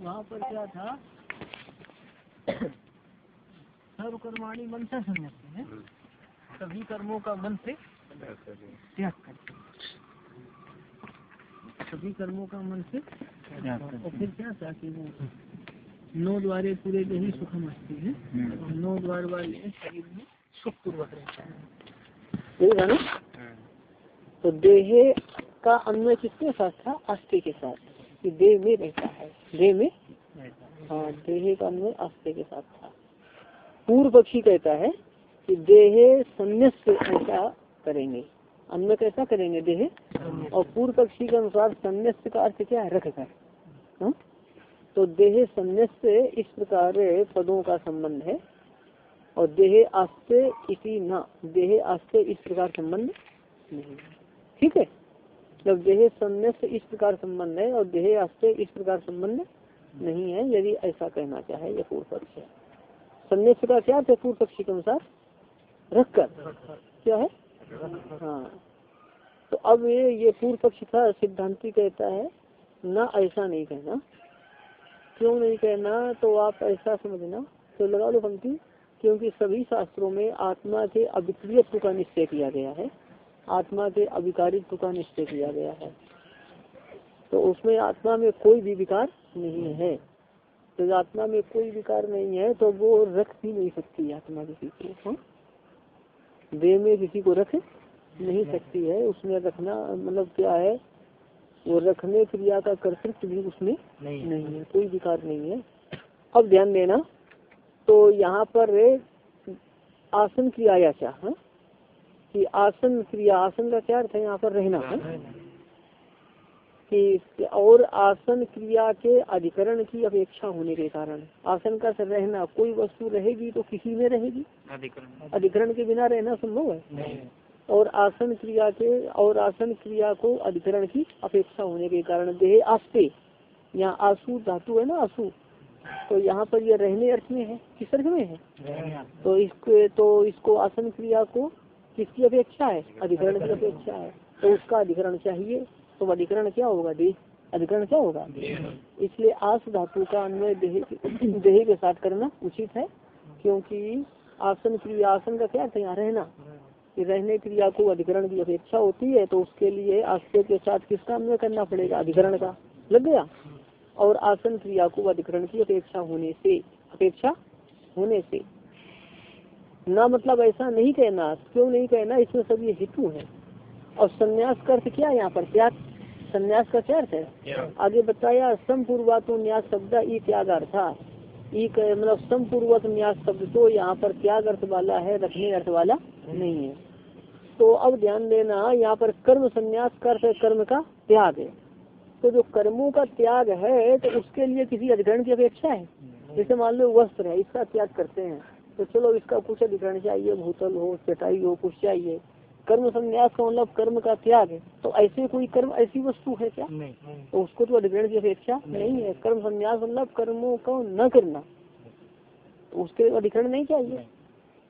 वहाँ पर क्या था? सर्वकर्माणी मन से संन्यास है। सभी कर्मों का मन से त्याग करते सभी कर्मों का मन से और फिर क्या था कि वो नौ द्वारे पूरे के ही सुखम अस्ती है। और नौ द्वार वाले शरीर में सुख पूर्वक रहता है। ना तो देह का अन्वय किसके साथ था? अस्थि के साथ। कि देह में रहता है। देह में? हाँ। देह का अन्वय अस्थि के साथ था। पूर्व पक्षी कहता है कि देह संन्यास ऐसा करेंगे। अन्य कैसा करेंगे देह? और पूर्व पक्षी के अनुसार संन्यास का अर्थ क्या है? रख कर हाँ? तो देह संन्यास से इस प्रकार पदों का संबंध है। और देह आस्ते इसी ना देह आस्ते इस प्रकार संबंध नहीं ठीक है? जब देह संन्यास से इस प्रकार संबंध है और देह आस्ते इस प्रकार संबंध नहीं है, यदि ऐसा कहना चाहे यह पूर्व पक्ष है। संन्यास का क्या है पूर्व पक्षी के अनुसार? रख कर क्या है? हाँ। तो अब ये ये पूर्व पक्ष था, सिद्धांति कहता है, ना ऐसा नहीं कहना। क्यों नहीं कहना? तो आप ऐसा समझना। तो लगा लो पंक्ति, क्योंकि सभी शास्त्रों में आत्मा के अविक्रियत्व का निश्चय किया गया है। आत्मा के अविकारित्व का निश्चय किया गया है। तो उसमें आत्मा में कोई भी विकार नहीं है। तो आत्मा में कोई विकार नहीं है तो वो रख भी नहीं सकती आत्मा किसी को। हाँ? देह में किसी को रख नहीं सकती है। उसमें रखना मतलब क्या है? वो रखने क्रिया का कर्तृत्व भी उसमें नहीं, नहीं है। कोई विकार नहीं है। अब ध्यान देना तो यहाँ पर आसन क्रिया या क्या? है? कि आसन क्रिया आसन का क्या अर्थ है? यहाँ पर रहना है। कि और आसन क्रिया के अधिकरण की अपेक्षा होने के कारण। आसन का रहना कोई वस्तु रहेगी तो किसी में रहेगी। अधिकरण। के बिना रहना संभव है? और आसन क्रिया के और आसन क्रिया को अधिकरण की अपेक्षा होने के कारण देह आस्ते यहाँ आँसू धातु है ना आँसू। तो यहाँ पर यह रहने अर्थ में है किस अर्थ में है? तो इसको तो इसको आसन क्रिया को किसकी अपेक्षा है? अधिकरण की अपेक्षा है। तो उसका अधिकरण चाहिए तो अधिकरण क्या होगा देह अधिकरण क्या होगा? इसलिए आस धातु का अन्वय देह के साथ करना उचित है, क्योंकि आसन क्रिया, आसन का क्या यहाँ रहना? रहने क्रिया को अधिकरण की अपेक्षा होती है तो उसके लिए आश्रय के साथ किसका अन्वय करना पड़ेगा? अधिकरण का। लग गया? और आसन क्रिया को अधिकरण की अपेक्षा होने से, अपेक्षा होने से ना मतलब ऐसा नहीं कहना क्यों नहीं कहना? इसमें सब ये हेतु है। और संन्यास का अर्थ क्या यहाँ पर? त्याग। संन्यास का क्या अर्थ है? आगे बताया समपूर्वातो न्यास शब्द ई त्याग अर्था ई मतलब समपूर्वक न्यास शब्द तो यहाँ पर त्याग अर्थ वाला है रखने अर्थ वाला नहीं है। तो अब ध्यान देना यहाँ पर कर्म संन्यास का अर्थ कर्म का त्याग है। तो जो कर्मों का त्याग है तो उसके लिए किसी अधिकरण की अपेक्षा है। जैसे मान लो वस्त्र है इसका त्याग करते हैं। तो चलो इसका कुछ अधिकरण चाहिए भूतल हो चटाई हो कुछ चाहिए। कर्म संन्यास का मतलब कर्म का त्याग है। तो ऐसे कोई कर्म ऐसी वस्तु है क्या? नहीं तो उसको तो अधिकरण की अपेक्षा नहीं है। कर्म संन्यास मतलब कर्मों को न करना। तो उसके लिए अधिकरण नहीं चाहिए।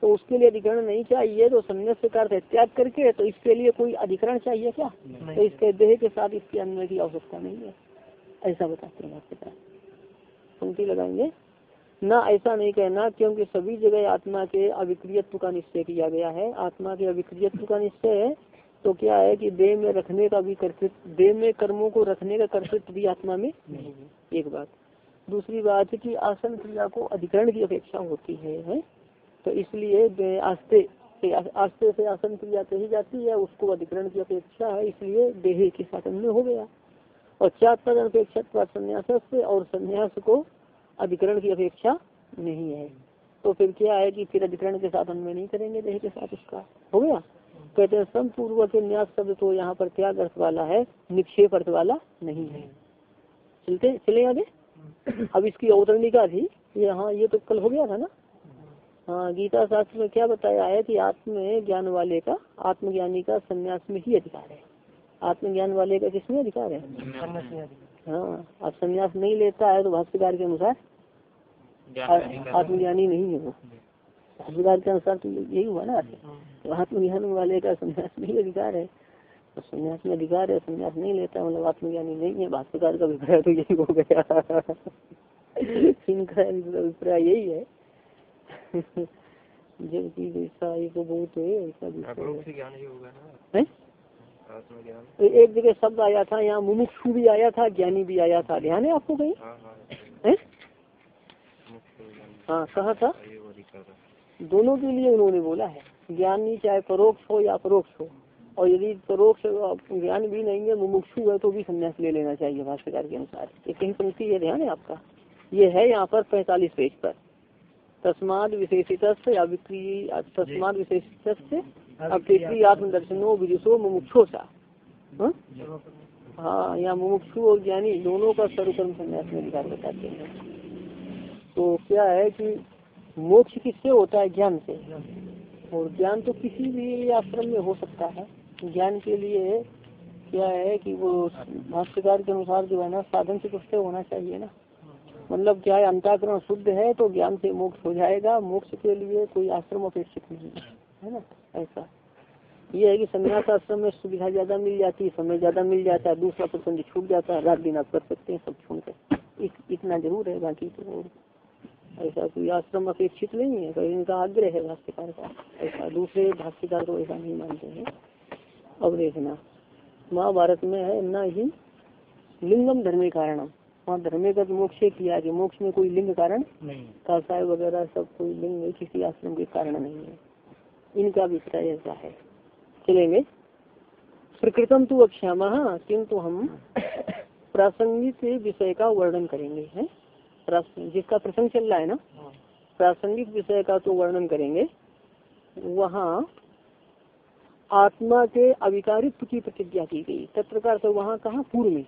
तो उसके लिए अधिकरण नहीं चाहिए तो संन्यास का त्याग करके तो इसके लिए कोई अधिकरण चाहिए क्या? तो इसके देह के साथ इसके अन्वय की आवश्यकता नहीं है। ऐसा बताते हैं आपके पास। पंक्ति लगाएँगे। ना ऐसा नहीं कहना क्योंकि सभी जगह आत्मा के अविक्रियत्व का निश्चय किया गया है। आत्मा के अविक्रियत्व का निश्चय है तो क्या है कि देह में रखने का भी कर्तृत्व देह में कर्मों को रखने का कर्तृत्व भी आत्मा में नहीं एक बात। दूसरी बात कि आसन क्रिया को अधिकरण की अपेक्षा होती है, है? तो इसलिए आस्ते से आस्ते से आसन क्रिया कही जाती है उसको अधिकरण की अपेक्षा है इसलिए देह के साधन में हो गया। और चार पद अपेक्षा संन्यास और संन्यास को अधिकरण की अपेक्षा नहीं है। तो फिर क्या है कि फिर अधिकरण के साथ अन्वय नहीं करेंगे देह के साथ उसका? हो गया? कहते हैं समपूर्वक न्यास शब्द तो यहाँ पर त्याग अर्थ वाला है निक्षेप अर्थ वाला नहीं है। चलते चले आगे? अब इसकी अवतरणिका थी। यहाँ ये तो कल हो गया था ना? हाँ गीता शास्त्र में क्या बताया है कि आत्म ज्ञान वाले का आत्मज्ञानी का संन्यास में ही अधिकार है। आत्मज्ञान वाले का किसमें अधिकार है? हाँ अब संन्यास नहीं लेता है तो भाष्यकार के अनुसार आत्मज्ञानी नहीं है। वो। भाष्यकार के अनुसार तो यही हुआ ना। तो आत्मज्ञान वाले का संन्यास नहीं अधिकार है। तो संन्यास में अधिकार है संन्यास नहीं लेता मतलब आत्मज्ञानी नहीं है। भाष्यकार का अभिप्राय तो यही हो गया। इनका अभिप्राय यही है। जबकि ऐसा ये तो बहुत है ऐसा एक जगह शब्द आया था यहाँ मुमुक्षु भी आया था ज्ञानी भी आया था। ध्यान है आपको कहीं? हाँ, हाँ। हाँ कहा था दोनों के लिए उन्होंने बोला है ज्ञानी चाहे परोक्ष हो या अपरोक्ष हो। और यदि परोक्ष ज्ञान भी नहीं है मुमुक्षु है तो भी संन्यास ले लेना चाहिए भाष्यकार के अनुसार। ये कहीं पंक्ति है ध्यान है आपका? ये है यहाँ पर पैतालीस पेज पर। तस्माद विशेषित तस्माद विशेषित अपेक्षी आत्मदर्शनो विदुषो मुमुक्षो सा हाँ, हाँ यहाँ मुमुक्षु और ज्ञानी दोनों का सर्वकर्म संन्यास में अधिकार बताते हैं। तो क्या है कि मोक्ष किससे होता है? ज्ञान से। और ज्ञान तो किसी भी आश्रम में हो सकता है। ज्ञान के लिए क्या है कि वो भाष्यकार के अनुसार जो है ना, साधन से कुछ होना चाहिए ना। मतलब क्या है, अंताकरण शुद्ध है तो ज्ञान से मोक्ष हो जाएगा। मोक्ष के लिए कोई आश्रम अपेक्षित नहीं है है ना? ऐसा। ये है कि संन्यास आश्रम में सुविधा ज़्यादा मिल जाती है, समय ज़्यादा मिल जाता है, दूसरा प्रसंग छूट जाता है, रात दिन आप कर सकते हैं, सब छोड़कर। इतना ज़रूर है, बाकी तो ऐसा कोई आश्रम अपेक्षित नहीं है कहीं इनका आग्रह है भाष्यकार का। ऐसा दूसरे भाष्यकार को ऐसा नहीं मानते हैं। अब देखना महाभारत में है न ही लिंगम धर्मी कारणम। वहाँ धर्मे का मोक्ष किया कि मोक्ष में कोई लिंग कारण? कासाय वगैरह सब कोई लिंग किसी आश्रम के कारण नहीं है। इनका अभिप्राय ऐसा है। चलेंगे प्रकृतम तो अक्षामा किंतु हम प्रासंगिक विषय का वर्णन करेंगे है? जिसका प्रसंग चल रहा है ना प्रासंगिक विषय का तो वर्णन करेंगे। वहाँ आत्मा के अविकारित्व की प्रतिज्ञा की गई। तत्प्रकार से वहाँ कहा? पूर्व में।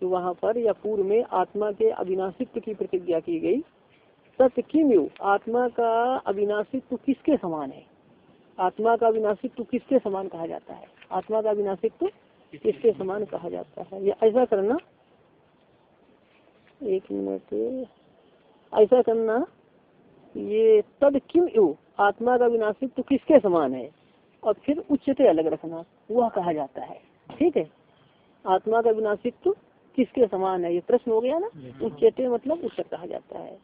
तो वहाँ पर या पूर्व में आत्मा के अविनाशित्व की प्रतिज्ञा की गई। सत्य किम आत्मा का अविनाशित्व किसके समान है? आत्मा का अविनाशित्व किसके समान कहा जाता है? आत्मा का अविनाशित्व किसके समान कहा जाता है? या ऐसा करना एक मिनट। ऐसा करना ये तद किम यू आत्मा का विनाशित्व किसके समान है? और फिर उच्चते अलग रखना वह कहा जाता है। ठीक है? आत्मा का विनाशित्व किसके समान है? ये प्रश्न हो गया ना? उच्चते मतलब उच्च कहा जाता है।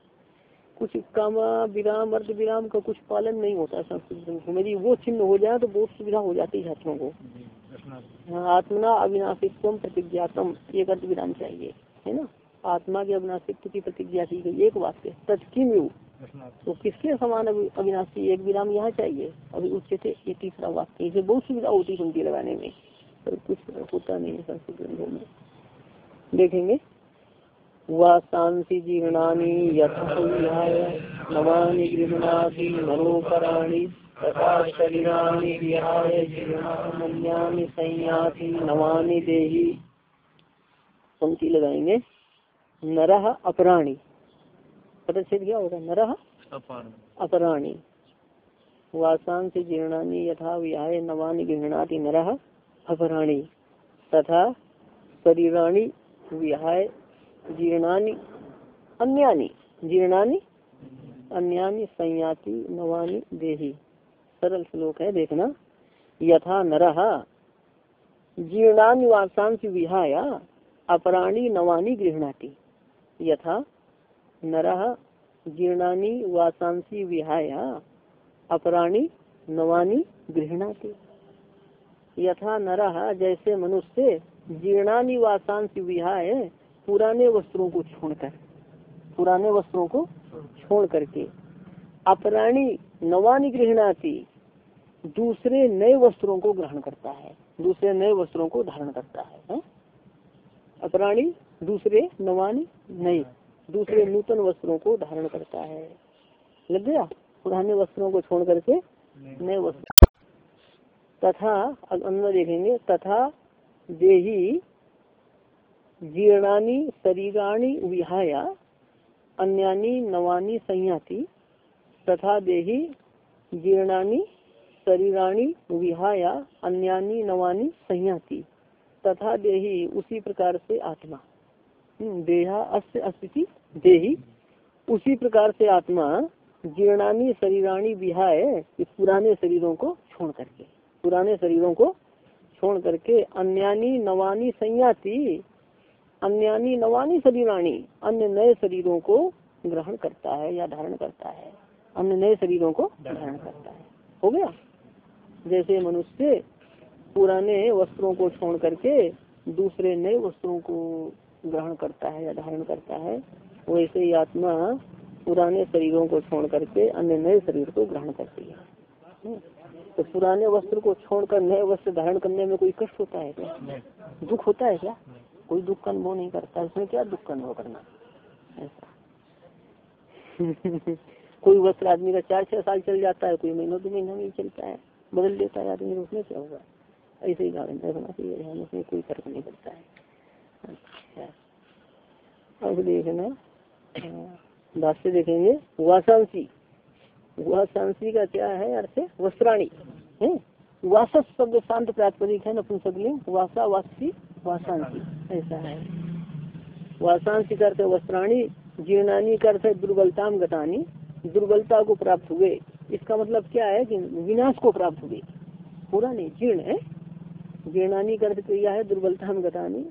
कुछ काम विराम अर्ध विराम का कुछ पालन नहीं होता संस्कृत में। यदि वो चिन्ह हो जाए तो बहुत सुविधा हो जाती है छात्रों को। हाँ, आत्मना अविनाशित्व प्रतिज्ञातम एक अर्ध विराम चाहिए। है ना? आत्मा के अविनाशित्व की प्रतिज्ञा की गई, एक वाक्य तत्किम तो किसके समान अविनाशी एक विराम यहाँ चाहिए? अभी उच्च ये तीसरा वाक्य, इसे बहुत सुविधा होती है लगाने में। पर कुछ होता नहीं है संस्कृत ग्रंथों में। देखेंगे। वासांसि जीर्णानि यथाय नवानि गृह्णाति मनोपराणि तथा शरीराणि विहाय जीर्णान्यानि संयाति नवानि देहि। पंक्ति लगाएँगे। नरह अपराणी। पदच्छेद क्या होगा? नरह अपराणी। वासांसि जीर्णानि यथा विहाय नवानि गृह्णाति नरह अपराणी। तथा शरीराणि विहाय जीर्णानी अन्यानी। जीर्णानी अन्यानी संयाति नवानी देही। सरल श्लोक है देखना। यथा नरह जीर्णानि वासांश विहाय अपराणी नवानी गृहणाति। यथा नर जीर्णानी वासांसी विहाय अपराणी नवानी गृहणाति यथा नरह जैसे मनुष्य जीर्णानी वासांश विहाय पुराने वस्त्रों को छोड़कर पुराने वस्त्रों को छोड़ करके अपराणी नवानी गृहणाती दूसरे नए वस्त्रों को ग्रहण करता है दूसरे नए वस्त्रों को धारण करता है, है? अपराणी दूसरे नवानी नए दूसरे नूतन वस्त्रों को धारण करता है। लग गया? पुराने वस्त्रों को छोड़ करके नए वस्त्र। तथा अंदर देखेंगे, तथा देही जीर्णानी शरीराणी विहाय, अन्यानी नवानी संयाति, तथा देही जीर्णानी शरीराणी विहाया, अन्यानी नवानी संयाति, तथा देही उसी प्रकार से आत्मा। देहा अस्य अस्थिति देही। उसी प्रकार से आत्मा जीर्णानी शरीराणी विहाय इस पुराने शरीरों को छोड़ करके, पुराने शरीरों को छोड़ करके अन्यानी नवानी संयाति, अन्यानी नवानी शरीराणी, अन्य नए शरीरों को ग्रहण करता है या धारण करता है। अन्य नए शरीरों को धारण करता है। हो गया? जैसे मनुष्य पुराने वस्त्रों को छोड़ करके दूसरे नए वस्त्रों को ग्रहण करता है या धारण करता है वैसे ही आत्मा पुराने शरीरों को छोड़ करके अन्य नए शरीर को ग्रहण करती है। हम्म। तो पुराने वस्त्र को छोड़कर नए वस्त्र धारण करने में कोई कष्ट होता है क्या? दुख होता है क्या? कोई दुख का अनुभव नहीं करता। इसमें क्या दुख का अनुभव करना? ऐसा। कोई वस्त्र आदमी का चार छह साल चल जाता है कोई महीनों दो महीना नहीं चलता है बदल देता है आदमी उसमें क्या होगा? ऐसे ही रखना चाहिए उसमें कोई फ़र्क नहीं पड़ता है। अच्छा। अब देखना। भाष्य देखेंगे। वासांसी। वासांसी का क्या है अर्थ वस्त्राणी। है? वासस शब्द शांत प्रातिपदिक है नपुंसकलिंग वासा, वासी, वासांसी। ऐसा है। वासांसी करते वस्त्राणी, जीर्णानी करते दुर्बलताम गतानी। दुर्बलता को प्राप्त हुए। इसका मतलब क्या है कि विनाश को प्राप्त हुए। पूरा नहीं, जीर्ण है। जीर्णानी कर क्रिया है दुर्बलता गतानी।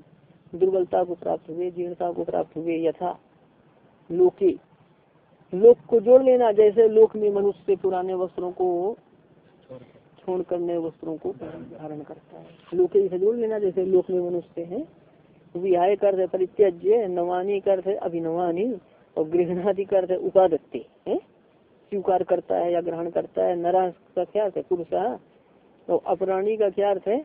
दुर्बलता को प्राप्त हुए, जीर्णता को प्राप्त हुए, यथा लोके। लोक को जोड़ लेना, जैसे लोक में मनुष्य पुराने वस्त्रों को छोड़ कर नए वस्त्रों को धारण करता है। लोके से जोड़ लेना, जैसे लोक में मनुष्य है, विहाय कर परित्यज्य, नवानी कर अभिनवानी और गृहणादि कर उपादत्ते स्वीकार करता है या ग्रहण करता है नरा का क्या अर्थ है, पुरुषा तो अपराणी का क्या अर्थ है,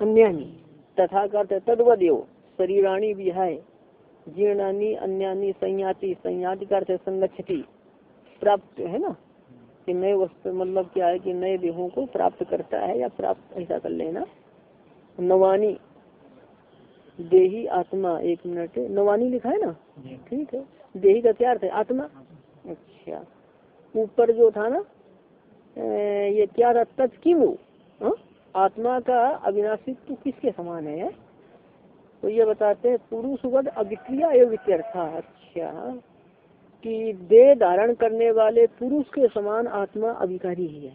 अन्यानी। तथा का है तदवदेव। शरीराणी विहाय। जीर्णानी अन्यानी संयाति संयाति का अर्थ है प्राप्त है ना? कि नए वस्तु मतलब क्या है कि नए देहों को प्राप्त करता है या प्राप्त ऐसा कर लेना? नवानी। देही आत्मा एक मिनट। नवानी लिखा है ना? ठीक है। देही का क्या अर्थ है? आत्मा? अच्छा। ऊपर जो था ना ये क्या था? तत् की वो हाँ? आत्मा का अविनाशित्व किसके समान है? तो ये बताते हैं, पुरुष वध अविक्रिया अच्छा कि देह धारण करने वाले पुरुष के समान आत्मा अभिकारी ही है।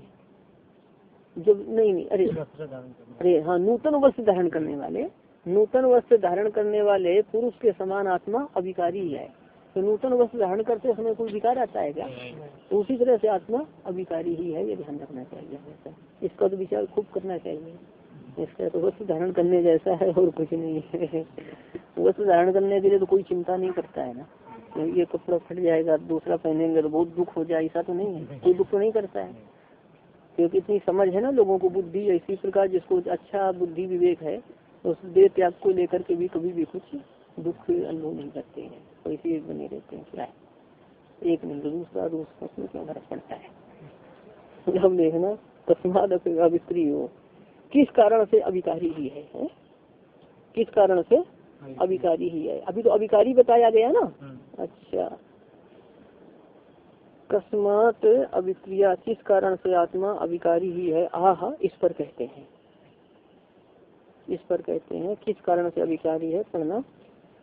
जब, नहीं नहीं, अरे अरे हाँ नूतन वस्त्र धारण करने वाले, नूतन वस्त्र धारण करने वाले पुरुष के समान आत्मा अभिकारी ही है। तो नूतन वस्त्र धारण करते समय कोई विकार आता है क्या? तो उसी तरह से आत्मा अभिकारी ही है ये ध्यान रखना चाहिए हमेशा। इसका तो विचार खूब करना चाहिए। इसका तो वस्त्र धारण करने जैसा है और कुछ नहीं है। वस्त्र धारण करने के लिए तो कोई चिंता नहीं करता है ना। तो ये कपड़ा फट जाएगा दूसरा पहनेंगे तो बहुत दुख हो जाए ऐसा तो नहीं है। कोई दुख तो नहीं करता है। क्योंकि इतनी समझ है ना लोगों को बुद्धि इसी प्रकार जिसको अच्छा बुद्धि विवेक है उस देह त्याग को लेकर के भी कभी भी कुछ दुख अनुभव नहीं करते हैं। तो इसी बने रहते हैं क्या एक तो दूसरा दूसरा उसमें क्या फ़र्क पड़ता है? जब देखना तस्माद अभित्री हो। किस कारण से अभिकारी ही है, है? किस कारण से अभिकारी। ही है? अभी तो अभिकारी बताया गया ना? हम्म। अच्छा। कस्मात अभिक्रिया किस कारण से आत्मा अभिकारी ही है? आह इस पर कहते हैं। इस पर कहते हैं किस कारण से अभिकारी है? पढ़ना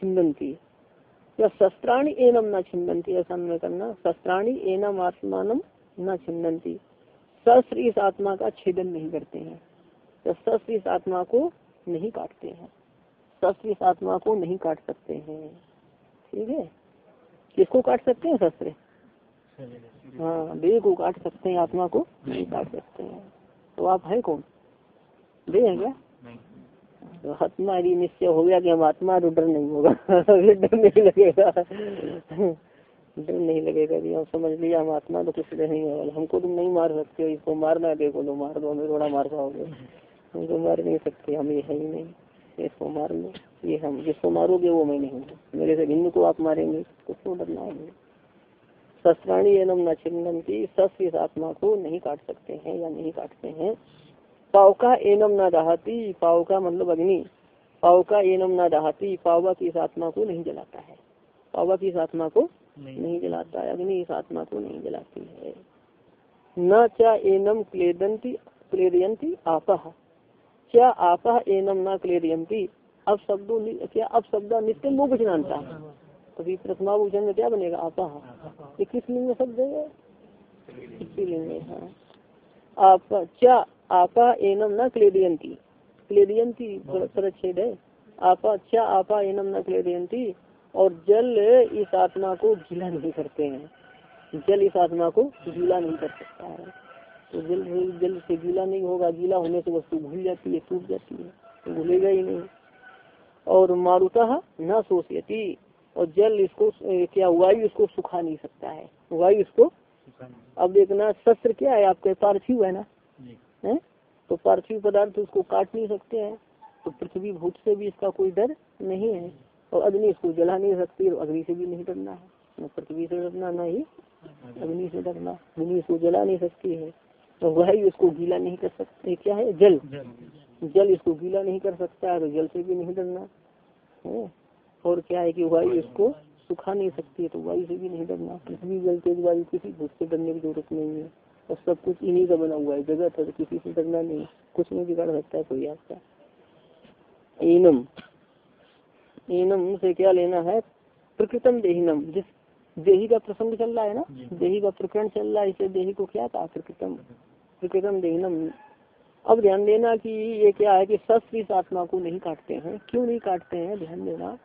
छिन्दंती या शस्त्राणी एनम न छिन्दंती ऐसा अन्वय करना शस्त्राणी एनम आत्मान न छिन्दंती शस्त्र इस आत्मा का छेदन नहीं करते हैं। शस्त्र इस आत्मा को नहीं काटते हैं। शस्त्र इस आत्मा को नहीं काट सकते हैं। ठीक है? किसको काट सकते हैं शस्त्र? हाँ देह को काट सकते हैं, आत्मा को नहीं काट सकते हैं। तो आप है कौन? देह है क्या? आत्मा यदि निश्चय हो गया कि हम आत्मा तो डर नहीं होगा। डर नहीं लगेगा। डर नहीं लगेगा कि हम समझ लिया हम आत्मा तो कुछ नहीं है। हमको तुम नहीं मार सकते हो। इसको मारना देखो तो मार दो, हमें थोड़ा मार पाओगे हम तो मार नहीं सकते, हम ये है ही नहीं। इसको मार लो। ये हम, जिसको मारोगे वो मैं नहीं हूँ। मेरे से भिन्न को आप मारेंगे तो क्यों डरना है। शस्त्राणी एनम न छिन्नती शस्त्र इस आत्मा को नहीं काट सकते हैं या नहीं काटते हैं। पावका एनम न दहाती पावका मतलब अग्नि। पावका एनम न दहाती पावा की इस आत्मा को नहीं जलाता है। पावा की इस आत्मा को नहीं, नहीं जलाता है अग्नि इस आत्मा को नहीं जलाती है। न क्या एनम क्लेदंती क्लेदयंती आपह क्या आपह एनम न क्लेदयंती? अब शब्दों क्या अब शब्द नित्य वो जानता है? अभी प्रथमा भूषण में क्या बनेगा? आपह ये किस लिंग में शब्द है? इसी लिंग में हाँ। आप क्या आपा एनम न क्लेदयंती क्लेदयंती प्रच्छेद। है आपा क्या आपा एनम न क्लेदयंती और जल इस आत्मा को गीला नहीं करते हैं। जल इस आत्मा को गीला नहीं कर सकता है। तो जल जल से गीला नहीं होगा। गीला होने से वस्तु भूल जाती है टूट जाती है। तो भूलेगा ही नहीं। और मारुता न सोचती और जल इसको क्या वायु इसको सुखा नहीं सकता है। वायु इसको अब देखना शस्त्र क्या है? आपके पार्थिव है ना? है? तो पार्थिव पदार्थ उसको काट नहीं सकते हैं तो पृथ्वी भूत से भी इसका कोई डर नहीं है। और अग्नि इसको जला नहीं सकती और अग्नि से भी नहीं डरना है। न पृथ्वी से डरना न ही अग्नि से डरना। अग्नि इसको जला नहीं सकती है तो वह ही उसको गीला नहीं कर सकते। क्या है? जल। जल। इसको गीला नहीं कर सकता है तो जल से भी नहीं डरना। है? और क्या है कि वायु इसको सुखा नहीं सकती है तो वायु से भी नहीं डरना। पृथ्वी जल तेज वायु किसी भूत से डरने की ज़रूरत नहीं है। और सब कुछ इन्हीं का बना हुआ है। जगत है तो किसी से डरना नहीं। कुछ नहीं बिगाड़ सकता है कोई आपका। एनम। एनम से क्या लेना है? प्रकृतम देहिनम। जिस देही का प्रसंग चल रहा है ना देही का प्रकरण चल रहा है इसे देही को क्या कहा? प्रकृतम। प्रकृतम देहिनम। अब ध्यान देना कि ये क्या है कि इस आत्मा को नहीं काटते हैं। क्यों नहीं काटते हैं? ध्यान देना।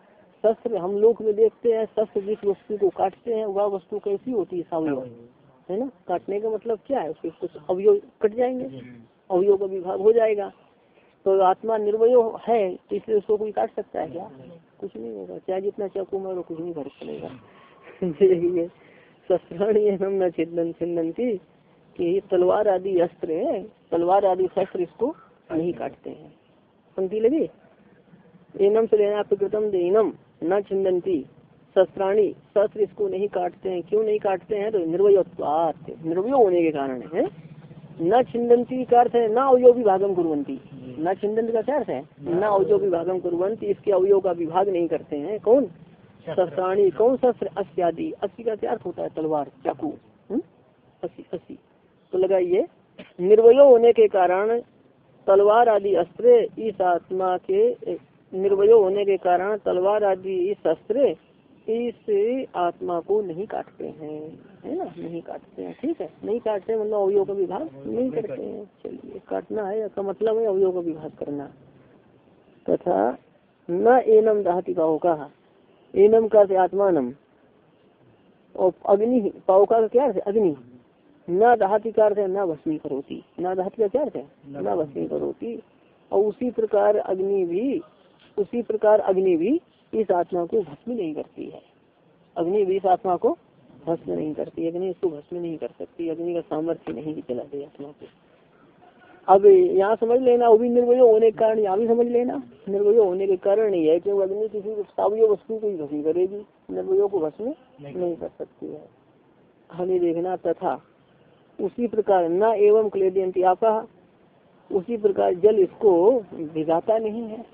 शस्त्र हम लोग में देखते हैं शस्त्र जिस वस्तु को काटते हैं वह वस्तु कैसी होती है सावयव है। ना? काटने का मतलब क्या है? उसके कुछ अवयोग कट जाएँगे। अवयोग का विभाग हो जाएगा। तो आत्मा निर्वय है इसलिए उसको कोई काट सकता है क्या? कुछ नहीं होगा। चाहे जितना चाकू मारो कुछ नहीं फ़र्क पड़ेगा। यही है। शस्त्राणी हम न छिदन छिंदन की कि तलवार आदि अस्त्र है। तलवार आदि शस्त्र इसको नहीं काटते हैं। पंक्ति लगी? एनम से लेना आपको प्रकृतम देनम। न छिंदंती शस्त्राणी शस्त्र इसको नहीं काटते हैं। क्यों नहीं काटते हैं? तो निर्वय निर्वय होने के कारण है। न छिंदंती का अर्थ है न अवयोग विभागम कुरंती न छिंदन का क्या अर्थ है? न अवयोग विभागम कुरंती इसके अवयोग का विभाग नहीं करते हैं। कौन? शस्त्राणी। कौन शस्त्र? अस्यादि अस्सी का क्या अर्थ होता है? तलवार चाकू। हम्म? अस्सी अस्सी तो लगाइए। निर्वय होने के कारण तलवार आदि अस्त्र इस आत्मा के निर्वय होने के कारण तलवार आदि शस्त्र इस आत्मा को नहीं काटते हैं, है ना? नहीं काटते हैं, ठीक है? नहीं काटते मतलब अवयोग का विभाग नहीं करते हैं। चलिए, काटना है, इसका मतलब है अवयोग का विभाग करना। तथा न एनम दहती पाओ का एनम का आत्मानम। और अग्नि पाओका का क्या है? अग्नि। न दहाती का अर्थ न भस्मी करोती। न दहती का क्या है? न भस्मी करोती। और उसी प्रकार अग्नि भी उसी प्रकार अग्नि भी इस आत्मा को भस्म नहीं करती है। अग्नि भी इस आत्मा को भस्म नहीं करती, अग्नि इसको भस्म नहीं कर सकती, अग्नि का सामर्थ्य नहीं चला दे आत्मा को। अब यहाँ समझ लेना, वो भी निर्वय होने के कारण यहाँ भी समझ लेना। निर्वय होने के कारण नहीं है क्योंकि अग्नि किसी सावय वस्तु को ही भस्म करेगी, निर्वयो को भस्म नहीं कर सकती है। हमें देखना तथा उसी प्रकार न एवं क्लेदियंती आपा, उसी प्रकार जल इसको भिगाता नहीं है।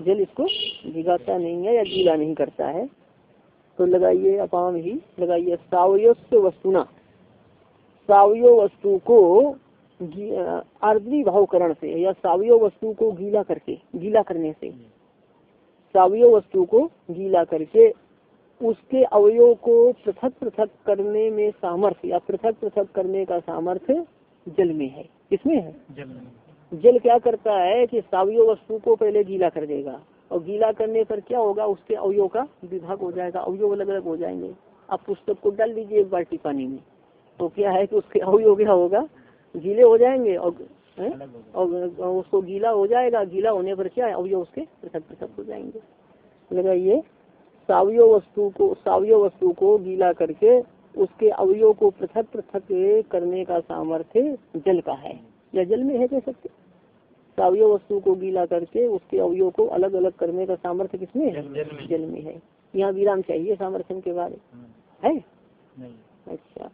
जल इसको भिगाता नहीं है या गीला नहीं करता है तो लगाइए अपाम ही, लगाइए सावयस्व वस्तुना। सावयो वस्तु को आर्द्री भावकरण से या सावयो वस्तु को गीला करके, गीला करने से। सावयो वस्तु को गीला करके उसके अवयव को पृथक पृथक करने में सामर्थ्य या पृथक पृथक करने का सामर्थ्य जल में है। किसमें है? जल में। जल क्या करता है कि सावय वस्तु को पहले गीला कर देगा। और गीला करने पर क्या होगा? उसके अवयोग का विभाग हो जाएगा। अवयोग अलग अलग हो जाएँगे। आप पुस्तक को डाल दीजिए एक बाल्टी पानी में। तो क्या है कि उसके अवयोग क्या होगा? गीले हो जाएँगे और और उसको गीला हो जाएगा। गीला होने पर क्या है? अवयोग उसके पृथक पृथक हो जाएँगे। लगाइए। सावयो वस्तु को सावयो वस्तु को गीला करके उसके अवयव को पृथक पृथक करने का सामर्थ्य जल का है। या जल में है कह सकते सावय वस्तु को गीला करके उसके अवयव को अलग अलग करने का सामर्थ्य किसमें है? जल में। है। यहाँ विराम चाहिए सामर्थ्य के बारे है? अच्छा।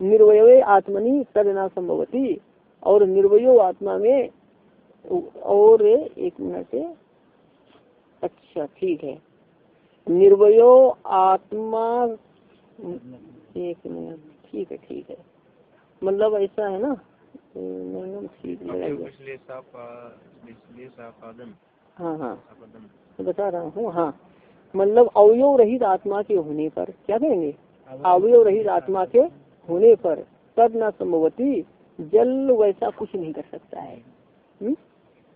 निर्वय आत्मनि तद न संभवती। और निर्वयो आत्मा में और एक मिनट। अच्छा ठीक है। निर्वयो आत्मा एक मिनट। ठीक है ठीक है। मतलब ऐसा है ना? हाँ हाँ। तो बता रहा हूँ हाँ। मतलब अवयव रहित आत्मा के होने पर क्या कहेंगे? अवयव रहित आत्मा के होने पर तद न संभवती जल वैसा कुछ नहीं कर सकता है। हम्म?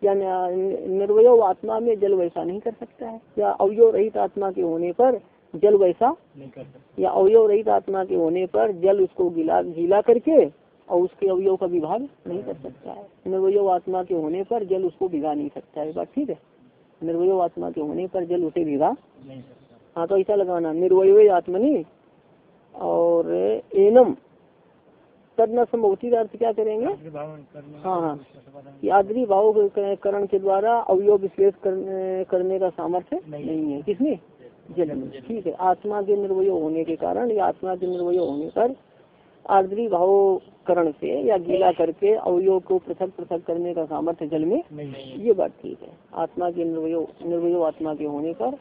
या निर्वय आत्मा में जल वैसा नहीं कर सकता है? या अवयव रहित आत्मा के होने पर जल वैसा नहीं कर सकता। या अवयव रहित आत्मा के होने पर जल उसको गिला गीला करके और उसके अवयव का विभाग नहीं कर सकता है। निर्वय आत्मा के होने पर जल उसको भिगा नहीं सकता है। बात ठीक है? निर्वय आत्मा के होने पर जल उसे भिगा हाँ तो ऐसा लगाना। निर्वय आत्मनि और एनम। तद न संभवती अर्थ क्या करेंगे? हाँ हाँ। आदरी भाव करण के द्वारा अवयव विश्लेष करने का सामर्थ्य नहीं। है। किसमें? जल में। ठीक है। आत्मा के निर्वय होने के कारण या आत्मा के निर्वय होने पर आर्द्री भाव करण से या गीला करके अवयव को पृथक पृथक करने का सामर्थ्य जल में ये बात ठीक है। आत्मा के निर्वय निर्वय आत्मा के होने पर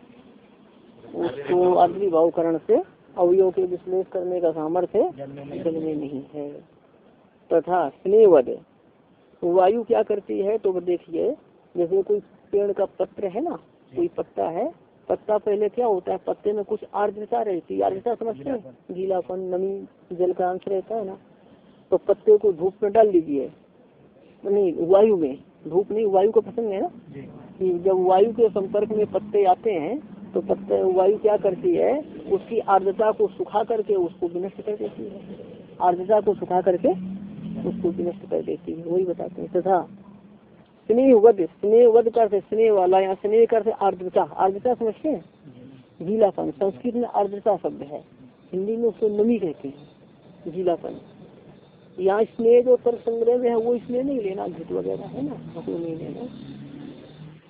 उसको आर्द्री भाव करण से अवयव के विश्लेष करने का सामर्थ्य जल में नहीं है। तथा स्नेहवद वायु क्या करती है? तो देखिए जैसे कोई पेड़ का पत्र है ना कोई पत्ता है पत्ता पहले क्या होता है? पत्ते में कुछ आर्द्रता रहती है। आर्द्रता समझते हैं? गीलापन। नमी जल का अंश रहता है ना? तो पत्ते को धूप में डाल दीजिए। नहीं वायु में। धूप नहीं वायु को पसंद है ना? कि जब वायु के संपर्क में पत्ते आते हैं तो पत्ते वायु क्या करती है? उसकी आर्द्रता को सुखा करके उसको विनष्ट कर देती है। आर्द्रता को सुखा करके उसको विनष्ट कर देती है। वही बताते हैं। तथा स्नेह वध स्नेह वध स्नेह वाला या स्नेह कर आर्द्रता। आर्द्रता समझते हैं? गीलापन। संस्कृत में आर्द्रता शब्द है। हिंदी में उसको नमी कहते हैं। गीलापन। यहाँ स्नेह जो तर संग्रह में है वो स्नेह नहीं लेना घृत वगैरह है ना वो नहीं लेना।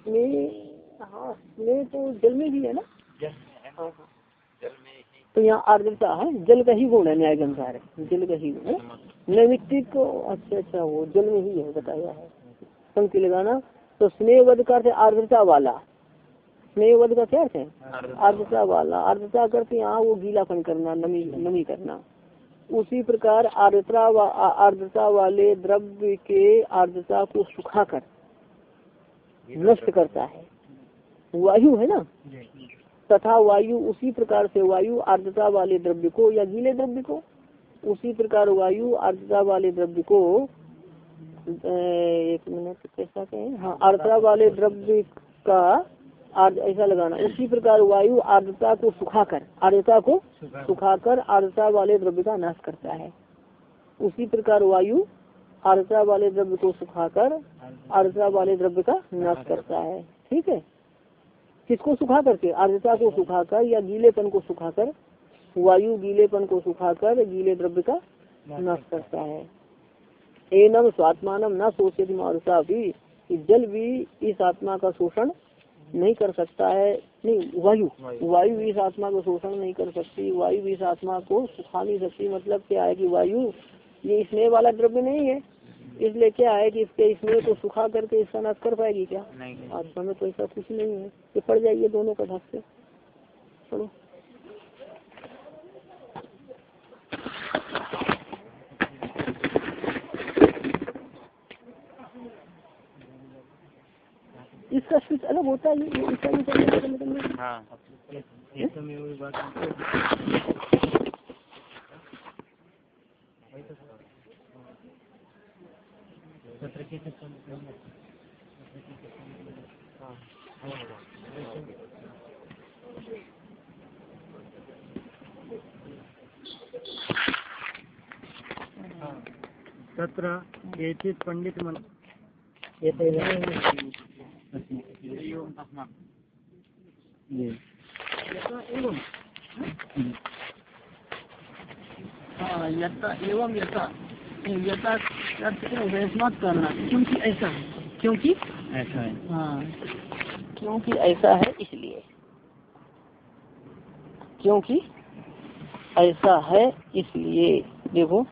स्नेह हाँ स्नेह तो जल में भी है ना? हाँ। हाँ तो यहाँ आर्द्रता है। जल का ही गुण है न्याय अनुसार। जल का ही गुण है। नैमित्तिक अच्छा अच्छा वो जल में ही है बताया है। पंक्ति लगाना तो स्नेहवध का अर्थ आर्द्रता वाला। स्नेहवध का क्या है? आर्द्रता। वाला। आर्द्रता करते यहाँ वो गीलापन करना नमी नमी करना। उसी प्रकार आर्द्रता वा, आर्द्रता वाले द्रव्य के आर्द्रता को सुखाकर नष्ट करता है। वायु है ना? तथा वायु उसी प्रकार से वायु आर्द्रता वाले द्रव्य को या गीले द्रव्य को उसी प्रकार वायु आर्द्रता वाले द्रव्य को एक मिनट कैसा कहें? हाँ आर्द्रता वाले द्रव्य का ऐसा लगाना। उसी प्रकार वायु आर्द्रता को सुखाकर आर्द्रता को सुखाकर। आर्द्रता वाले द्रव्य का नाश करता है। उसी प्रकार वायु आर्द्रता वाले द्रव्य को सुखाकर आर्द्रता वाले द्रव्य का नाश करता है। ठीक है? किसको सुखा करके आर्द्रता को सुखाकर या गीलेपन को सुखाकर? वायु गीलेपन को सुखाकर गीले द्रव्य का नाश करता है। एनम स्वात्मान न सोचे मारुता भी जल भी इस आत्मा का शोषण नहीं कर सकता है। नहीं वायु। वायु। भी इस आत्मा को शोषण नहीं कर सकती वायु भी इस आत्मा को सुखा नहीं सकती। मतलब क्या है कि वायु ये स्नेह वाला द्रव्य नहीं है। इसलिए क्या है कि इसके स्नेह को सुखा करके इसका नाश कर पाएगी क्या? आत्मा में तो ऐसा कुछ नहीं है। ये पड़ जाइए दोनों का ढक से। चलो इसका स्विच अलग होता है ये इसका भी हाँ। तत्र केचित् पंडित मन हाँ यथा एवं यथा यथा मत करना क्योंकि ऐसा है क्योंकि ऐसा है। हाँ क्योंकि ऐसा है इसलिए। क्योंकि ऐसा है इसलिए देखो।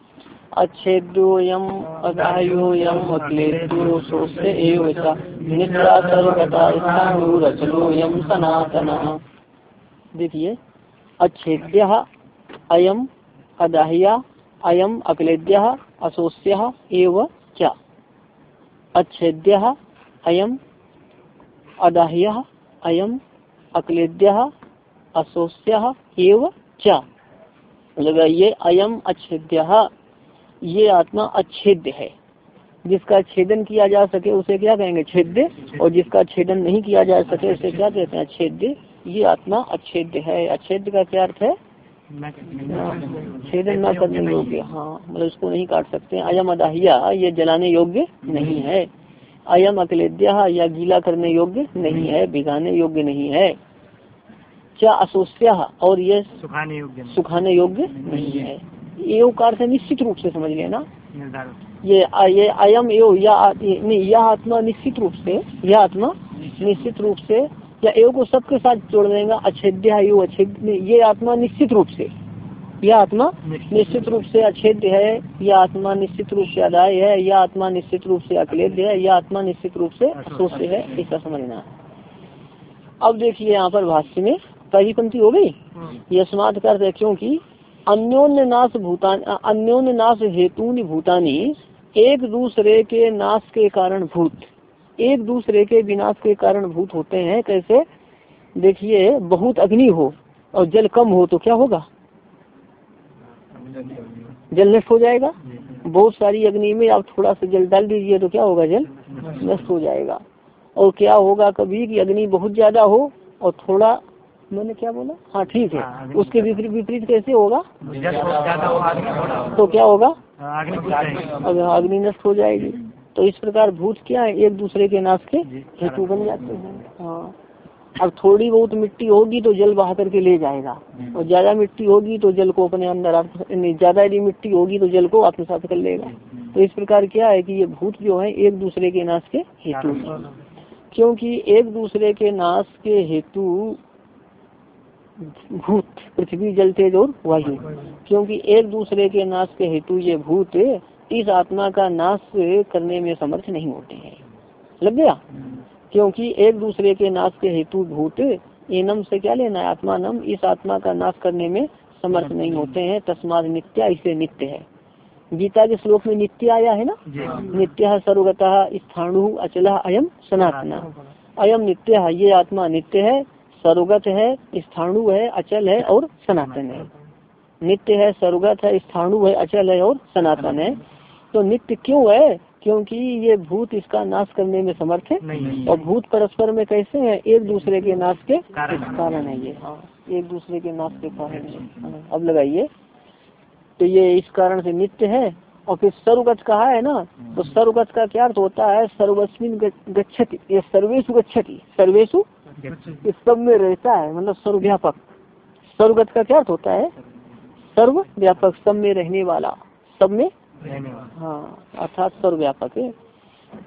अच्छेद्योयम अगायोयम अक्लेद्यो एव निद्रा सर्वगता रचलोयम सनातन। देखिए अच्छेद्य अयम अदाह्या, अयम अक्लेद्य असोस्य एव च। अच्छेद्य अयम अदाह्य, अयम अक्लेद्य असोस्य एव च। लगाइए अयम अच्छेद्य ये आत्मा अच्छेद्य है। जिसका छेदन किया जा सके उसे क्या कहेंगे? छेद्य। और जिसका छेदन नहीं किया जा सके उसे क्या कहते हैं? छेद्य। ये आत्मा अच्छेद्य है। अच्छेद्य का क्या अर्थ है? छेदन न करने योग्य। हाँ मतलब उसको नहीं काट सकते। अयम अदाहिया ये जलाने योग्य नहीं है। अयम अकलेद्या या गीला करने योग्य नहीं है। भिगाने योग्य नहीं है। क्या असोस्या और ये सुखाने योग्य सुखाने योग्य नहीं है। एव का अर्थ निश्चित रूप से समझ लेना ये ये अयम एव या नहीं यह आत्मा निश्चित रूप से यह आत्मा निश्चित। रूप से या एव को सबके साथ जोड़ देगा अच्छेद्य एव अच्छेद ये आत्मा निश्चित रूप से। यह आत्मा निश्चित। रूप से अच्छेद्य है यह आत्मा निश्चित रूप से अदाय है यह आत्मा निश्चित रूप से अकलेद्य है यह आत्मा निश्चित रूप से अशोष्य है ऐसा समझना अब देखिए यहाँ पर भाष्य में पहली पंक्ति हो गई? हम्म। यशमात कर क्योंकि अन्योन्य नाश भूतान अन्योन्य नाश हेतु भूतानी एक दूसरे के नाश के कारण भूत। एक दूसरे के विनाश के कारण भूत होते हैं। कैसे? देखिए, बहुत अग्नि हो और जल कम हो तो क्या होगा? जल नष्ट हो जाएगा। बहुत सारी अग्नि में आप थोड़ा सा जल डाल दीजिए तो क्या होगा जल? नष्ट हो जाएगा। और क्या होगा कभी कि अग्नि बहुत ज़्यादा हो और थोड़ा मैंने क्या बोला? हाँ ठीक है। हाँ, उसके विपरीत विपरीत कैसे होगा? तो क्या होगा? अगर अग्नि नष्ट हो जाएगी तो इस प्रकार भूत क्या है? एक दूसरे के नाश के हेतु बन जाते हैं। हाँ। अब थोड़ी बहुत मिट्टी होगी तो जल बहा करके ले जाएगा। और ज़्यादा मिट्टी होगी तो जल को अपने अंदर ज़्यादा यदि मिट्टी होगी तो जल को आत्मसात कर लेगा। तो इस प्रकार क्या है कि ये भूत जो है एक दूसरे के नाश के हेतु क्योंकि एक दूसरे के नाश के हेतु भूत पृथ्वी जल तेज और वायु। क्योंकि एक दूसरे के नाश के हेतु ये भूत इस आत्मा का नाश करने में समर्थ नहीं होते हैं। लग गया? क्योंकि एक दूसरे के नाश के हेतु भूत एनम से क्या लेना है? आत्मा नम इस आत्मा का नाश करने में समर्थ नहीं होते हैं। तस्माद नित्य इसे नित्य है। गीता के श्लोक में नित्य आया है ना? नित्य सर्वगता स्थाणु अचल अयम सनातना। अयम नित्य ये आत्मा नित्य है सर्वगत है स्थाणु है अचल है और सनातन है। नित्य है सर्वगत है स्थाणु है अचल है और सनातन है। तो नित्य क्यों है? क्योंकि ये भूत इसका नाश करने में समर्थ है। और भूत परस्पर में कैसे हैं? एक दूसरे के नाश के कारण है। ये। हाँ एक दूसरे के नाश के कारण है। अब लगाइए। तो ये इस कारण से नित्य है। और फिर सर्वगत कहा है ना? तो सर्वगत का क्या अर्थ होता है? सर्वस्मिन गच्छति। ये सर्वेशु गच्छति। सर्वेशु इस सब में रहता है मतलब सर्वव्यापक। सर्वगत का क्या अर्थ होता है? सर्व व्यापक सब में रहने वाला। सब में? हाँ अर्थात सर्वव्यापक है।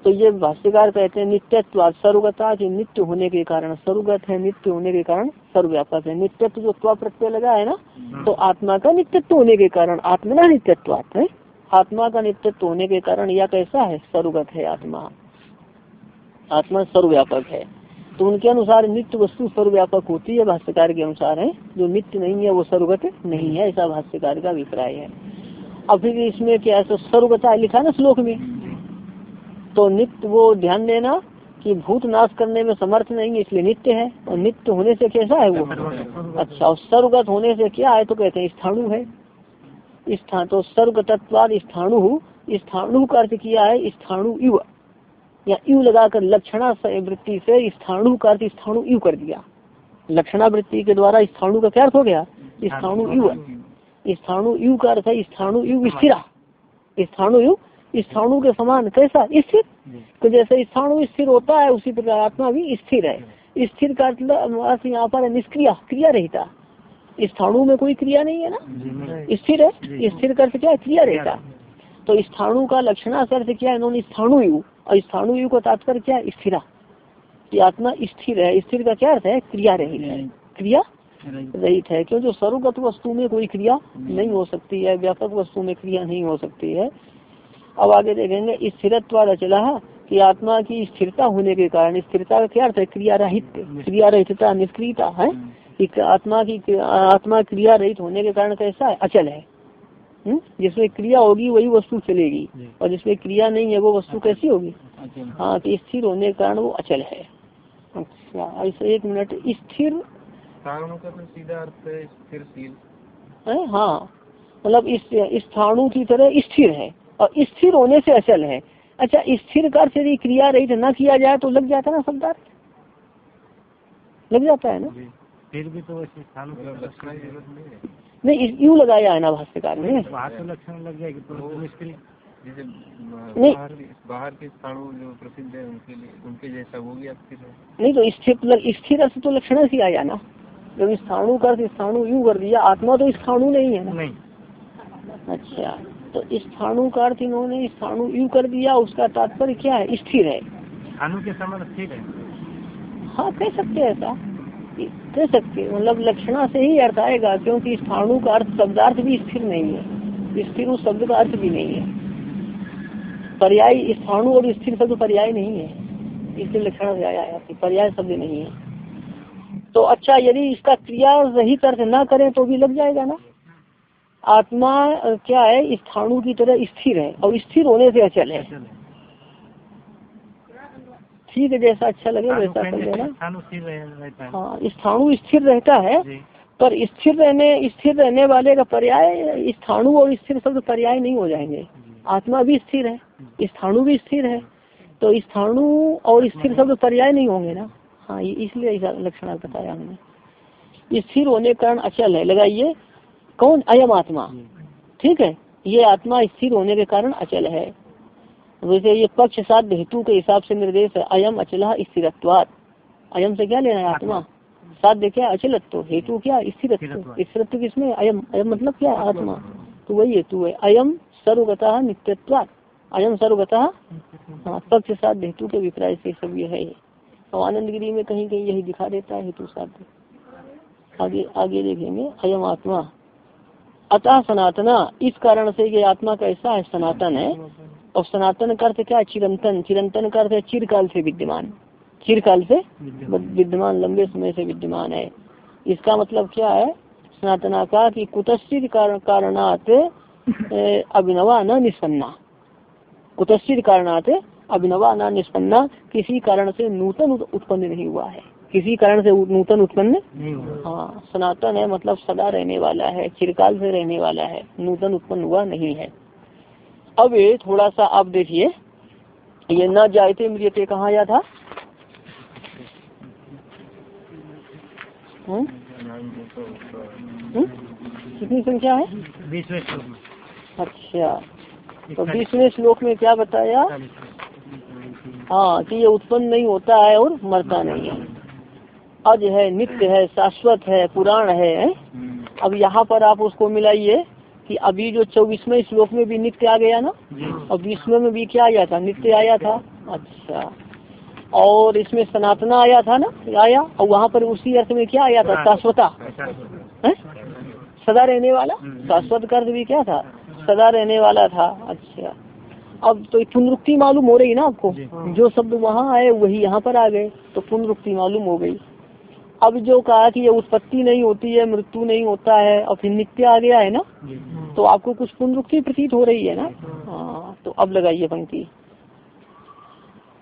तो ये भाष्यकार कहते हैं नित्यत्व सर्वगता जो नित्य होने के कारण सर्वगत है नित्य होने के कारण सर्वव्यापक है। नित्यत्व जो त्वा प्रत्यय लगा है ना हाँ। तो आत्मा का नित्यत्व होने के कारण आत्मा नित्यत्व है? आत्मा का नित्यत्व होने के कारण यह कैसा है? सर्वगत है आत्मा। आत्मा सर्वव्यापक है। तो उनके अनुसार नित्य वस्तु सर्वव्यापक होती है, भाष्यकार के अनुसार है। जो नित्य नहीं है, वो सर्वगत नहीं है, ऐसा भाष्यकार का अभिप्राय है। अब फिर इसमें क्या है सर्वगता लिखा ना श्लोक में। तो नित्य वो ध्यान देना कि भूत नाश करने में समर्थ नहीं है, इसलिए नित्य है। और नित्य होने से कैसा है वो? अच्छा और सर्वगत होने से क्या है तो कहते हैं स्थाणु है। स्थान तो सर्वगतत्वाद स्थाणु स्थाणु का अर्थ किया है, स्थाणु युव या यू लगाकर लक्षणा वृत्ति से स्थाणु का अर्थ स्थाणु यू कर दिया लक्षणा वृत्ति के द्वारा स्थाणु का क्या अर्थ हो गया स्थाणु यू स्थाणु यू का अर्थ है स्थाणु यू स्थिरा स्थाणु यू स्थाणु के समान कैसा स्थिर तो जैसे स्थाणु स्थिर होता है उसी प्रकार आत्मा भी स्थिर है स्थिर का अर्थ यहाँ पर निष्क्रिया क्रिया रहता स्थाणु में कोई क्रिया नहीं है ना स्थिर है स्थिर का अर्थ क्या क्रिया रहता तो स्थाणु का लक्षणा अर्थ क्या है इन्होंने स्थाणु यू स्थाणु का तात्पर्य क्या स्थिरा। कि आत्मा स्थिर है। स्थिर का क्या अर्थ है? क्रिया रहित है। क्रिया रहित। है। क्योंकि सर्वगत वस्तु में कोई क्रिया नहीं। हो सकती है व्यापक वस्तु में क्रिया नहीं हो सकती है। अब आगे देखेंगे स्थिरत्व अचला कि आत्मा की स्थिरता होने के कारण स्थिरता का क्या अर्थ है? क्रिया रहित। क्रिया रहितता निष्क्रियता है। आत्मा की आत्मा क्रिया रहित होने के कारण कैसा है? अचल है। हम्म? जिसमें क्रिया होगी वही वस्तु चलेगी। और जिसमें क्रिया नहीं है वो वस्तु कैसी होगी? हाँ तो स्थिर होने के कारण वो अचल है। अच्छा ऐसे एक मिनट स्थिर तो सीधा अर्थ है स्थिर हाँ। मतलब इस स्थाणु की तरह स्थिर है और स्थिर होने से अचल है। अच्छा स्थिर कर यदि क्रिया रहित न किया जाए तो लग जाता ना शब्दार्थ लग जाता है ना? फिर भी तो नहीं यू लगाया है ना भाष्यकार ने। तो लक्षण लग जाएगी तो जैसे नहीं। बाहर के स्थानों जो प्रसिद्ध है उनके लिए उनके जैसा वो भी स्थिर है नहीं तो स्थिर स्थिर अर्थ तो लक्षण से आया ना। जब स्थाणु का अर्थ स्थाणु यूँ कर दिया आत्मा तो स्थाणु नहीं है ना। नहीं। अच्छा तो स्थाणु का अर्थ इन्होंने स्थाणु यू कर दिया उसका तात्पर्य क्या है? स्थिर है। स्थाणु के समान स्थिर है। हाँ कह सकते हैं ऐसा। कह सकते मतलब लक्षणा से ही अर्थ आएगा, क्योंकि स्थाणु का अर्थ शब्दार्थ भी स्थिर नहीं है। स्थिर उस शब्द का अर्थ भी नहीं है। पर्याय स्थाणु और स्थिर शब्द पर्याय नहीं है। इसलिए लक्षण से आया है पर्याय शब्द नहीं है। तो अच्छा यदि इसका क्रिया रहित अर्थ न करें तो भी लग जाएगा ना? आत्मा क्या है? स्थाणु की तरह स्थिर है, और स्थिर होने से अचल है। ठीक है जैसा अच्छा लगे वैसा कर लेना। हाँ। स्थाणु स्थिर रहता है पर स्थिर रहने स्थिर रहने वाले का पर्याय स्थाणु और स्थिर शब्द पर्याय नहीं हो जाएँगे। आत्मा भी स्थिर है स्थाणु भी स्थिर है। तो स्थाणु और स्थिर शब्द पर्याय नहीं होंगे ना। हाँ इसलिए ऐसा लक्षण बताया हमने। स्थिर होने के कारण अचल है लगाइए। कौन? अयम आत्मा। ठीक है? ये आत्मा स्थिर होने के कारण अचल है। वैसे ये पक्ष साध हेतु के हिसाब से निर्देश है। अयम अचल स्थिरत्वात। अयम से क्या लेना है आत्मा? साध्य क्या? अचलत्व। हेतु क्या? स्थिरत्व। स्थिरत्व। किसमें? अयम। अयम मतलब क्या? आत्मा। तो वही हेतु है। अयम सर्वगता नित्यत्वात। अयम सर्वगता हाँ पक्ष साध हेतु के अभिप्राय से सब यह है। और आनंद गिरी में कहीं कहीं यही दिखा देता है हेतु साध्य। आगे आगे देखेंगे। अयम आत्मा। अतः सनातना। इस कारण से ये आत्मा कैसा है? सनातन है। और सनातन का अर्थ क्या चिरंतन। चिरंतन का अर्थ है चिरकाल से विद्यमान। चिरकाल से विद्यमान। लंबे समय से विद्यमान है। इसका मतलब क्या है? सनातना का कि कुतश्चित कारणात अभिनवा न निष्पन्ना। कुतश्चित कारणात अभिनवा न निष्पन्ना किसी कारण से नूतन उत्पन्न नहीं हुआ है। किसी कारण से नूतन उत्पन्न हाँ सनातन है मतलब सदा रहने वाला है चिरकाल से रहने वाला है नूतन उत्पन्न हुआ नहीं है। अब ये थोड़ा सा आप देखिए ये न जायते मृियते कहाँ आया था? हम्म? हम्म? कितनी संख्या है? बीसवें श्लोक अच्छा तो बीसवें श्लोक में क्या बताया? हाँ कि ये उत्पन्न नहीं होता है और मरता नहीं है। अज है नित्य है शाश्वत है पुराण है। अब यहाँ पर आप उसको मिलाइए। कि अभी जो चौबीसवें श्लोक में भी नित्य आ गया ना? और बीसवें में भी क्या आया था? नित्य आया था। अच्छा। और इसमें सनातना आया था ना? आया। और वहाँ पर उसी अर्थ में क्या आया था? शाश्वता। सदा रहने वाला? शाश्वत का अर्थ भी क्या था? सदा रहने वाला था। अच्छा। अब तो पुनरुक्ति मालूम हो रही ना आपको? जो शब्द वहाँ आए वही यहाँ पर आ गए। तो पुनरुक्ति मालूम हो गई। अब जो कहा कि ये उत्पत्ति नहीं होती है मृत्यु नहीं होता है और फिर नित्य आ गया है ना? तो आपको कुछ पुनरुक्ति प्रतीत हो रही है ना? हाँ तो अब लगाइए पंक्ति।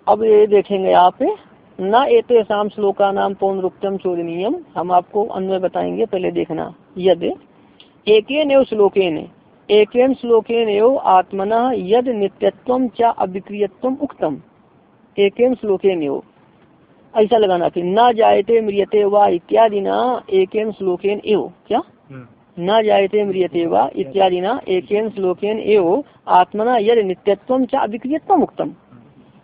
अब ये देखेंगे आप न एते शाम श्लोका नाम पौनरुक्तम चोदनीयम हम आपको अन्वय बताएँगे पहले देखना। यद एक श्लोकेन। एक श्लोकेन आत्मना यद नित्यत्व चा अभिक्रियत्व उक्तम। एक श्लोकेन ऐसा लगाना फिर न जायते मृियते वा इत्यादि न एक श्लोकेन एव। क्या? हम्म। न जायते मृियते वा इत्यादि ना एक श्लोकेन एव। आत्मना यद नित्यत्व च अभिक्रियत्व मुक्तम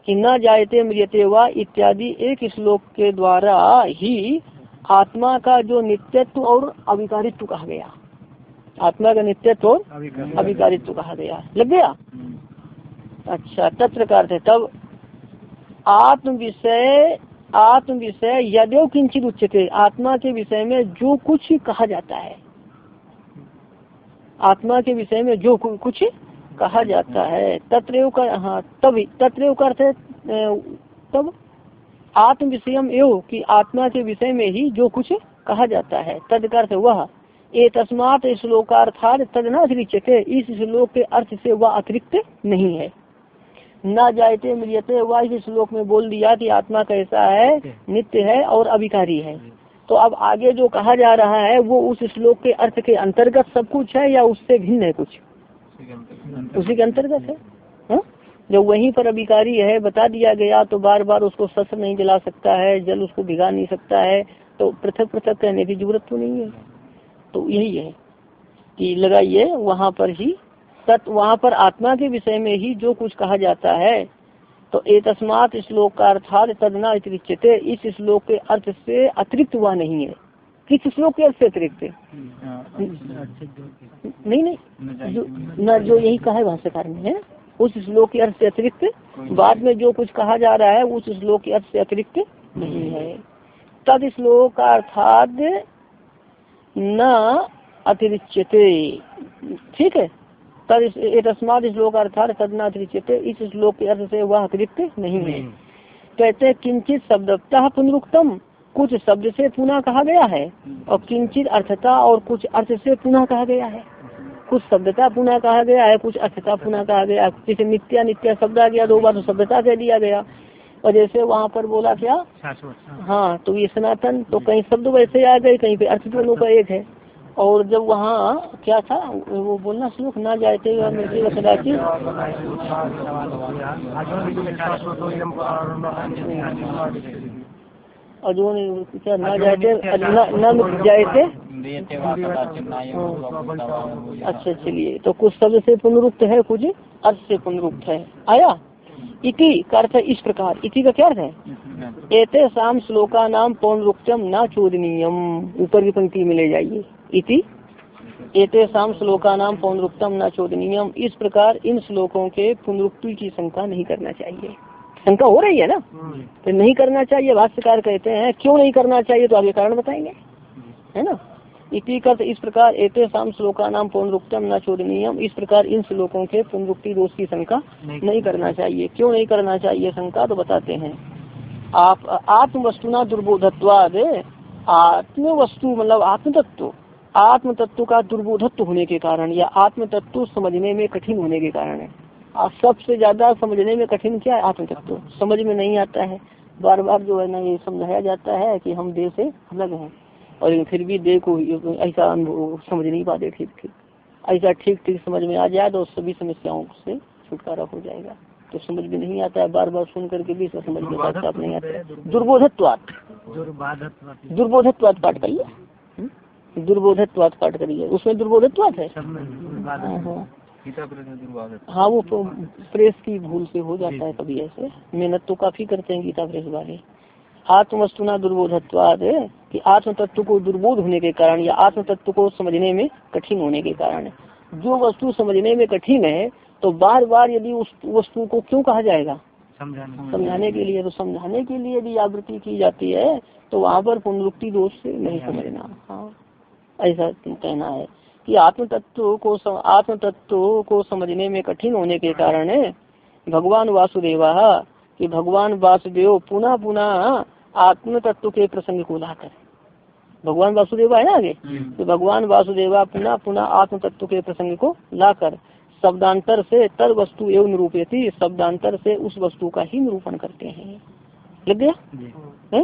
कि न जायते मृियते वा इत्यादि एक श्लोक के द्वारा ही आत्मा का जो नित्यत्व और अभिकारित्व कहा गया। आत्मा का नित्यत्व और अभिकारित्व कहा गया। लग गया? हम्म। अच्छा तत्र तब आत्म विषय आत्म विषय यदेव किंचित उच्चते आत्मा के विषय में जो कुछ कहा जाता है। आत्मा के विषय में जो कुछ कहा जाता है। तत्रेव का हाँ तभी तत्रेव का तब आत्म विषयम एव, की आत्मा के विषय में ही जो कुछ कहा जाता है। तद अर्थ वह ए तस्मात श्लोकार्थात तद न अतिरिक्त इस श्लोक के अर्थ से वह अतिरिक्त नहीं है। न जायते मिलते वह इस श्लोक में बोल दिया कि आत्मा कैसा है नित्य है और अभिकारी है। तो अब आगे जो कहा जा रहा है वो उस श्लोक के अर्थ के अंतर्गत सब कुछ है या उससे भिन्न है कुछ? उसी के अंतर्गत है? हा? जब वहीं पर अभिकारी है बता दिया गया तो बार बार उसको शस्त्र नहीं जला सकता है जल उसको भिगा नहीं सकता है तो पृथक पृथक कहने की ज़रूरत तो नहीं है। तो यही है कि लगाइए वहाँ पर ही तत् वहाँ पर आत्मा के विषय में ही जो कुछ कहा जाता है। तो एक तस्मात श्लोक का अर्थात तदना अतिरिक्त इस श्लोक के अर्थ से अतिरिक्त हुआ नहीं है। किस श्लोक के अर्थ से अतिरिक्त? नहीं नहीं। जो न जो यही कहा है भाष्यकार में उस श्लोक के अर्थ से अतिरिक्त बाद में जो कुछ कहा जा रहा है उस श्लोक के अर्थ से अतिरिक्त नहीं है। तद श्लोक का अर्थात न अतिरिच्यते। ठीक है? तद तस्माद श्लोक अर्थात तदना अतिरिक्त इस श्लोक के अर्थ से वह अतिरिक्त नहीं है। कहते किंचित शब्दता पुनरुक्तम। कुछ शब्द से पुनः कहा गया है और किंचित अर्थता और कुछ अर्थ से पुनः कहा गया है। कुछ शब्दता पुनः कहा गया है कुछ अर्थता पुनः कहा गया है। जैसे नित्या नित्या शब्द आ गया दो बार तो शब्दता कह दिया गया। और जैसे वहाँ पर बोला क्या? हाँ। तो ये सनातन तो कहीं शब्द वैसे आ गए कहीं पे अर्थ दोनों का एक है। और जब वहाँ क्या था? वो बोलना श्लोक ना जाते अजून क्या ना जाते न जाते अच्छा चलिए। तो कुछ शब्द से पुनरुक्त है कुछ? अर्थ से पुनरुक्त है। आया? इति का अर्थ है इस प्रकार। इति का क्या अर्थ है? एते शाम श्लोका नाम पौनरुक्तम न चोदनीयम। ऊपर की पंक्ति में ले जाइए। इति। एते शाम श्लोका नाम पौनरुक्तम न चोदनीयम। इस प्रकार इन श्लोकों के पुनरुक्ति की शंका नहीं करना चाहिए। शंका हो रही है ना? तो नहीं करना चाहिए, भाष्यकार कहते हैं, क्यों नहीं करना चाहिए तो आगे कारण बताएँगे। है ना? इति कर इस प्रकार एते शाम श्लोका नाम पुनरुक्तम न चोदनीयम। इस प्रकार इन श्लोकों के पुनरुक्ति दोष की शंका नहीं करना चाहिए। क्यों नहीं करना चाहिए शंका तो बताते हैं। आप आत्म वस्तुना दुर्बोधत्वाद आत्म वस्तु मतलब आत्म तत्व आत्म तत्व का दुर्बोधत्व होने के कारण या आत्म तत्व समझने में कठिन होने के कारण है। सबसे ज़्यादा समझने में कठिन क्या है? आत्म तत्व समझ में नहीं आता है। बार बार जो है ना ये समझाया जाता है कि हम देह से अलग हैं। और फिर भी देह को ऐसा अनुभव समझ नहीं पाते ठीक ठीक। ऐसा ठीक ठीक समझ में आ जाए तो सभी समस्याओं से छुटकारा हो जाएगा। तो समझ में नहीं आता है। बार बार सुन करके भी समझ में साफ़ नहीं आता। दुर्बोधत्वात। दुर्बोधत्वात पाठ करिए? दुर्बोधत्वात पाठ करिए उसमें दुर्बोधत्वात है? हाँ, हाँ।, हाँ। वो तो प्रेस की भूल से हो जाता है कभी ऐसे। मेहनत तो काफ़ी करते हैं गीता प्रेस वाले आत्मवस्तुना दुर्बोधत्वाद कि आत्म तत्व को दुर्बोध होने के कारण या आत्म तत्व को समझने में कठिन होने के कारण। जो वस्तु समझने में कठिन है तो बार बार यदि उस वस्तु को क्यों कहा जाएगा? समझाने के लिए। तो समझाने के लिए यदि आवृत्ति की जाती है तो वहाँ पर पुनरुक्ति दोष से नहीं समझना। हाँ। ऐसा कहना है कि आत्म तत्व को आत्म तत्व को समझने में कठिन होने के कारण भगवान वासुदेवा कि भगवान वासुदेव पुनः पुनः आत्म तत्व के प्रसंग को लाकर भगवान वासुदेवा है ना आगे। तो भगवान वासुदेवा पुनः पुनः आत्म तत्व के प्रसंग को लाकर शब्दांतर से तर वस्तु एवं निरूपयती शब्दांतर से उस वस्तु का ही निरूपण करते हैं। लग गया?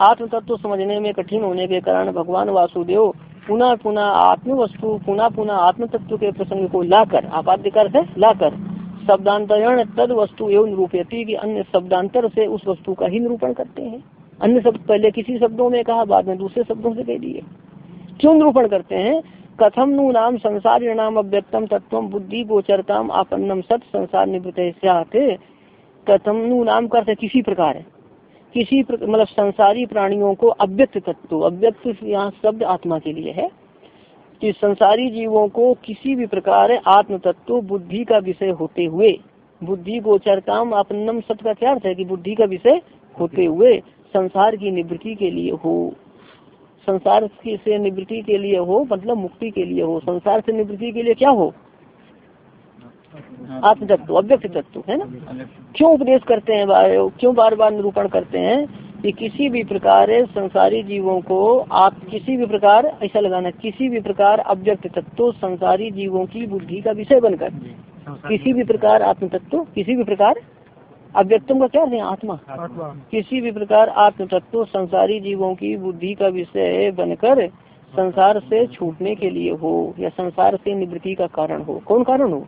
आत्म तत्व समझने में कठिन होने के कारण भगवान वासुदेव पुनः पुनः आत्म वस्तु पुनः पुनः आत्म तत्व के प्रसंग को लाकर आपाद्य कर लाकर, शब्दांतरण तद वस्तु एवं निरूपयती की अन्य शब्दांतर से उस वस्तु का ही निरूपण करते हैं। अन्य शब्द पहले किसी शब्दों में कहा, बाद में दूसरे शब्दों से कह दिए। क्यों निरूपण करते हैं? कथम नु नाम संसार नाम अव्यक्तम तत्व बुद्धि गोचरताम आपन्नम सत संसार निवृत कथम नु नाम करते किसी प्रकार है। किसी मतलब संसारी प्राणियों को अव्यक्त तत्व अव्यक्त यहाँ शब्द आत्मा के लिए है कि संसारी जीवों को किसी भी प्रकार आत्म तत्व बुद्धि का विषय होते हुए बुद्धि गोचर काम अपनम शब्द का क्या अर्थ है कि बुद्धि का विषय होते हुए संसार की निवृत्ति के लिए हो। संसार से निवृत्ति के लिए हो मतलब मुक्ति के लिए हो। संसार से निवृत्ति के लिए क्या हो? आत्म तत्व अव्यक्त तत्व है ना? क्यों उपदेश करते हैं क्यों बार बार निरूपण करते हैं? कि किसी भी प्रकार संसारी जीवों को आप किसी भी प्रकार ऐसा लगाना किसी भी प्रकार अव्यक्त तत्व संसारी जीवों की बुद्धि का विषय बनकर किसी भी प्रकार आत्म तत्व किसी भी प्रकार अव्यक्तम का क्या है? आत्मा। किसी भी प्रकार आत्म तत्व संसारी जीवों की बुद्धि का विषय बनकर संसार से छूटने के लिए हो या संसार से निवृत्ति का कारण हो कौन कारण हो?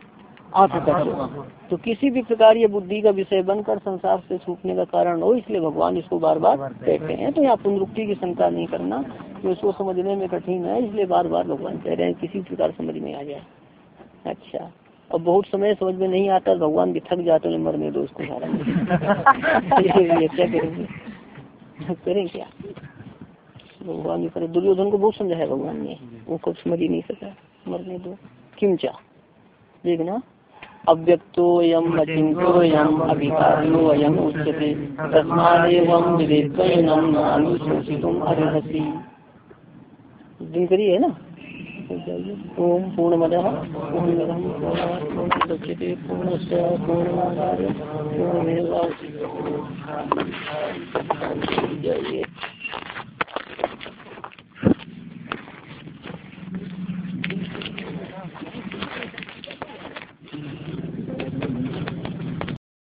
आत्म तत्व तो किसी भी प्रकार ये बुद्धि का विषय बनकर संसार से छूटने का कारण हो, इसलिए भगवान इसको बार बार कहते हैं। तो यहाँ पुनरुक्ति की शंका नहीं करना तो इसको समझने में कठिन है, इसलिए बार बार भगवान कह रहे हैं, किसी प्रकार समझ में आ जाए। अच्छा। और बहुत समय समझ में नहीं आता, भगवान भी थक जाते हैं, मरने दो उसको क्या करेंगे? करें क्या? भगवान करे। दुर्योधन को बहुत समझाया भगवान ने। वो कुछ समझ ही नहीं सका। मरने दो। किम चाह देखना। अव्यक्तो यम अचिंतो यम अभिकारो अयम उच्यते। तस्मादेवं विवेकनम अनुशोषितुम अर्हसि। दिन करिए ना? ओम पूर्णमद। पूर्णमुदच्यते पूर्णस्य पूर्णमादाय पूर्णमेवावशिष्यते